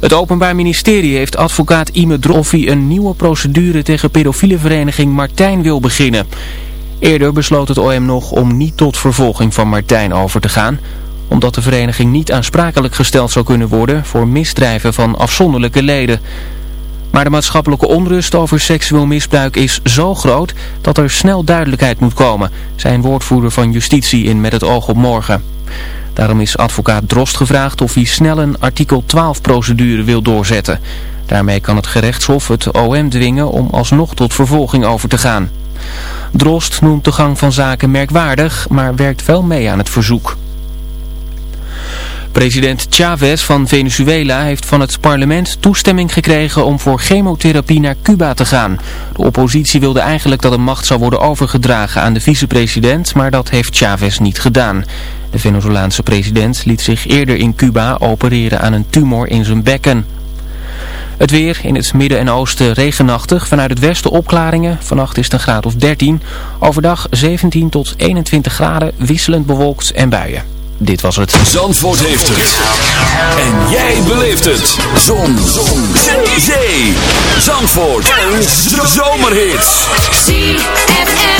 Het Openbaar Ministerie heeft advocaat Ime Droffi een nieuwe procedure tegen pedofiele vereniging Martijn wil beginnen. Eerder besloot het OM nog om niet tot vervolging van Martijn over te gaan, omdat de vereniging niet aansprakelijk gesteld zou kunnen worden voor misdrijven van afzonderlijke leden. Maar de maatschappelijke onrust over seksueel misbruik is zo groot dat er snel duidelijkheid moet komen, zei een woordvoerder van justitie in Met het oog op morgen. Daarom is advocaat Drost gevraagd of hij snel een artikel 12 procedure wil doorzetten. Daarmee kan het gerechtshof het OM dwingen om alsnog tot vervolging over te gaan. Drost noemt de gang van zaken merkwaardig, maar werkt wel mee aan het verzoek. President Chavez van Venezuela heeft van het parlement toestemming gekregen om voor chemotherapie naar Cuba te gaan. De oppositie wilde eigenlijk dat de macht zou worden overgedragen aan de vicepresident, maar dat heeft Chavez niet gedaan. De Venezolaanse president liet zich eerder in Cuba opereren aan een tumor in zijn bekken. Het weer in het midden en oosten regenachtig. Vanuit het westen opklaringen. Vannacht is het een graad of 13. Overdag 17 tot 21 graden. Wisselend bewolkt en buien. Dit was het. Zandvoort heeft het. En jij beleeft het. Zon. Zon. Zee. Zee. Zandvoort. Een zomerhit. ZFM.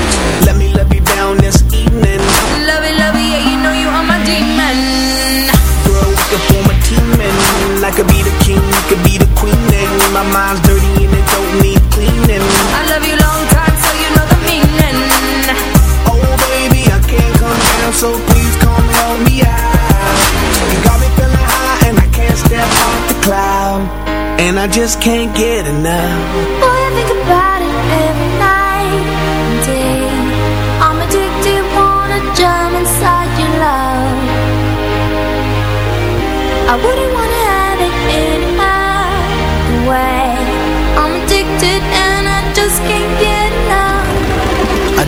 Don't need cleaning. I love you long time, so you know the meaning. Oh baby, I can't come down, so please come help me out. You got me feeling high and I can't step off the cloud, and I just can't get enough. Boy, I think about it every night and day. I'm addicted, wanna jump inside your love. I wouldn't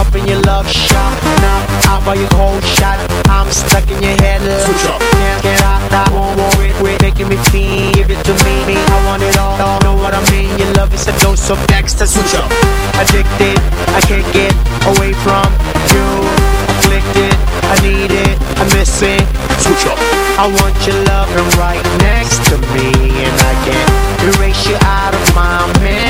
up in your love shot. Now, out by your cold shot, I'm stuck in your head. Switch up. Can't get out, I won't worry, quit making me feel. Give it to me, me, I want it all. all. Know what I mean? Your love is a dose of Dexter. Switch up. Addicted, I can't get away from you. Afflicted, I need it, I miss it. Switch up. I want your loving right next to me, and I can't erase you out of my memory.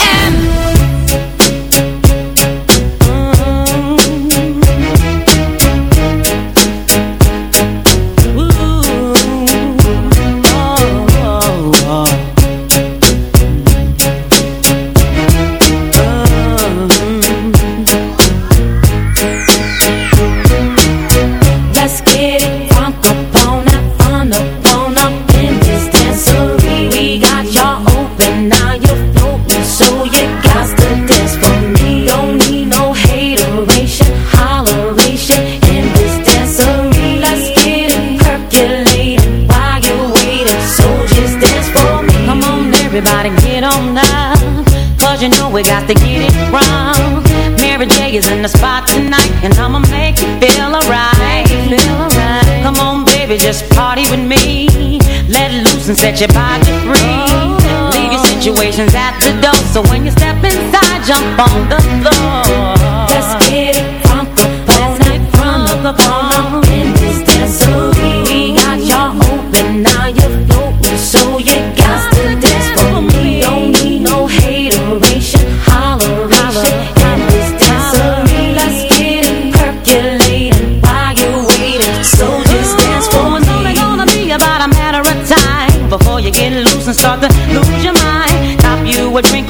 Just party with me. Let it loose and set your body free. Leave your situations at the door, so when you step inside, jump on the floor. Let's get it crunk up on it, crunk up in this dancery.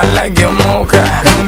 I like your mocha.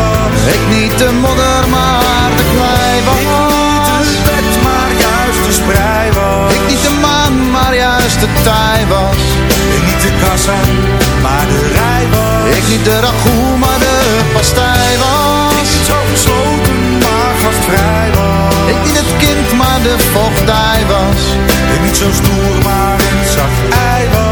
was. Ik niet de modder, maar de klei was. Ik niet de wet, maar juist de sprei was. Ik niet de maan, maar juist de tij was. Ik niet de kassa, maar de rij was. Ik niet de ragout, maar de pastij was. Ik niet zo gesloten, maar gastvrij was. Ik niet het kind, maar de vochtdij was. Ik niet zo stoer, maar een zacht ei was.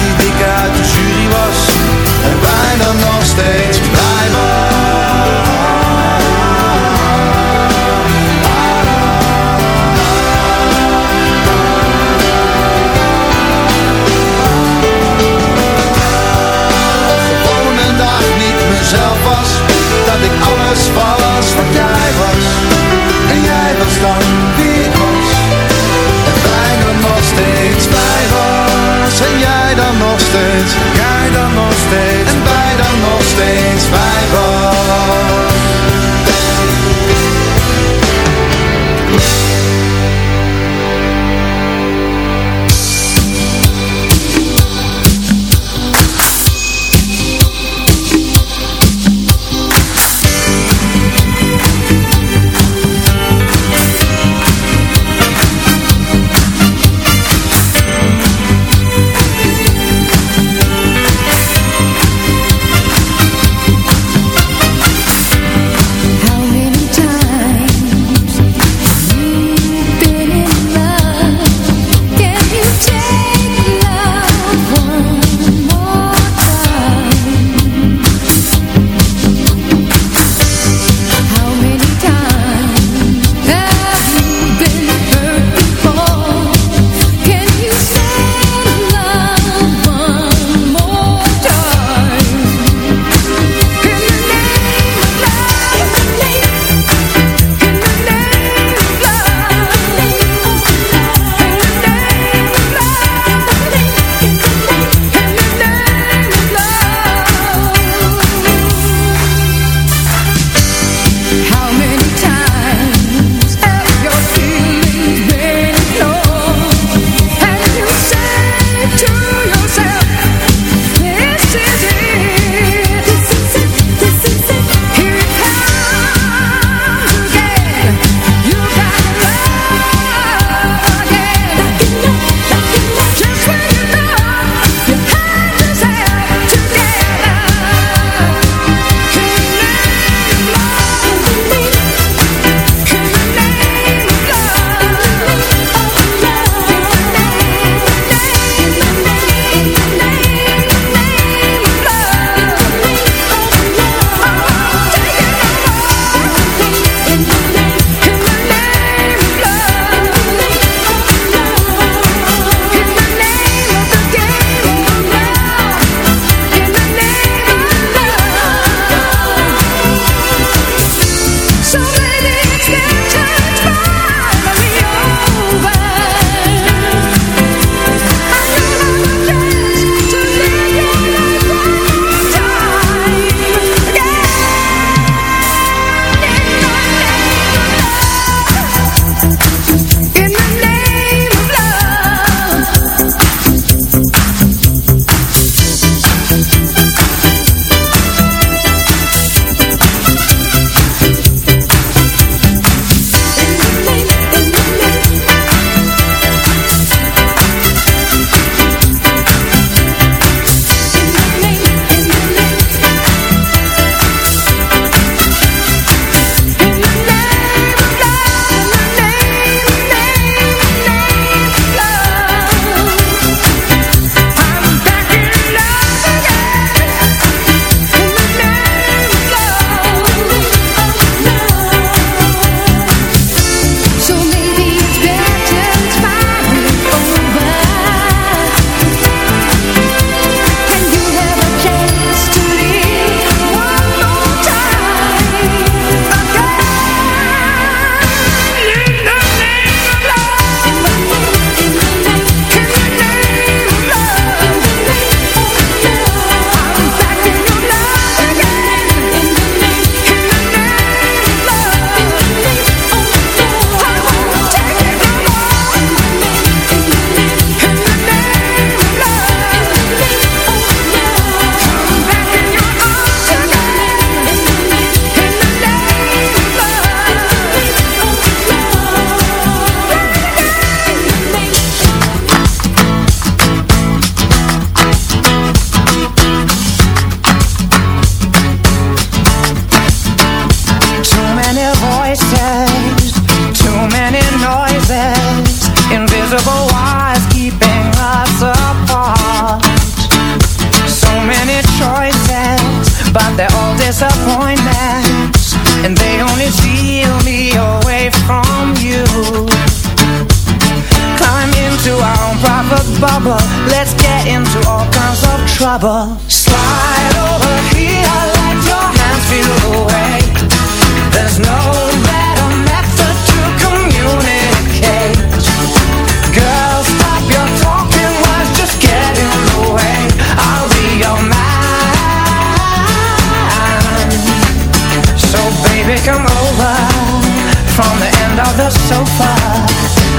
of far.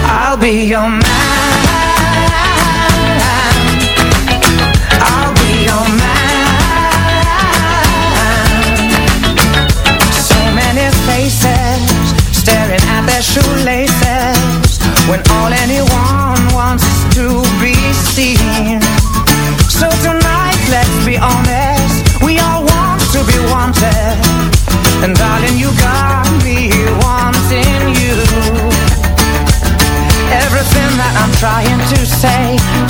I'll be your man. I'll be your man. So many faces Staring at their shoelaces When all anyone wants to be seen. So tonight, let's be honest We all want to be wanted. And darling, you got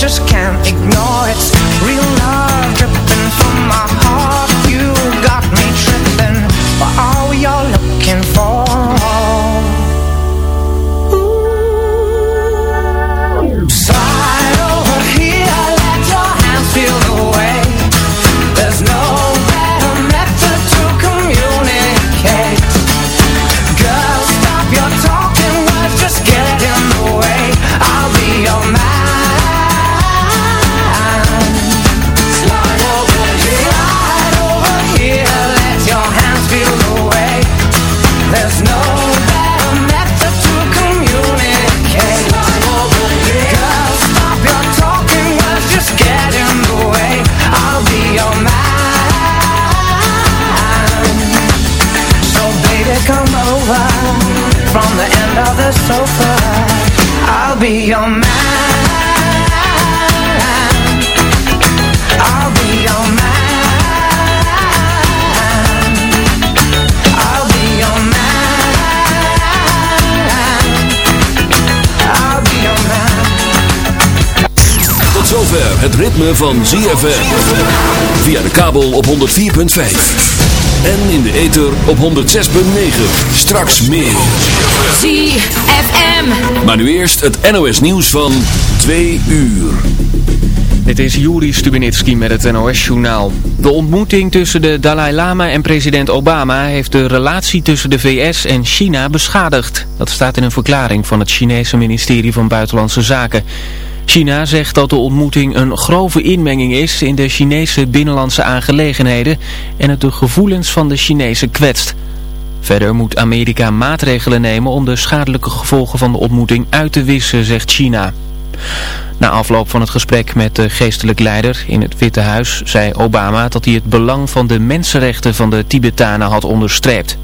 just can't ignore It's real love het ritme van ZFM. Via de kabel op 104.5. En in de ether op 106.9. Straks meer. ZFM. Maar nu eerst het NOS nieuws van 2 uur. Dit is Juri Stubenitski met het NOS-journaal. De ontmoeting tussen de Dalai Lama en president Obama heeft de relatie tussen de VS en China beschadigd. Dat staat in een verklaring van het Chinese ministerie van Buitenlandse Zaken. China zegt dat de ontmoeting een grove inmenging is in de Chinese binnenlandse aangelegenheden en het de gevoelens van de Chinezen kwetst. Verder moet Amerika maatregelen nemen om de schadelijke gevolgen van de ontmoeting uit te wissen, zegt China. Na afloop van het gesprek met de geestelijk leider in het Witte Huis zei Obama dat hij het belang van de mensenrechten van de Tibetanen had onderstreept.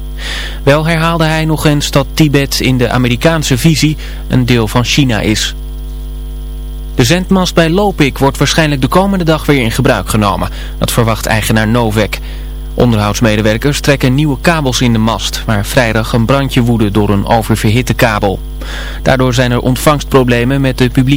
Wel herhaalde hij nog eens dat Tibet in de Amerikaanse visie een deel van China is. De zendmast bij Lopik wordt waarschijnlijk de komende dag weer in gebruik genomen. Dat verwacht eigenaar Novek. Onderhoudsmedewerkers trekken nieuwe kabels in de mast, waar vrijdag een brandje woedde door een oververhitte kabel. Daardoor zijn er ontvangstproblemen met de publiek.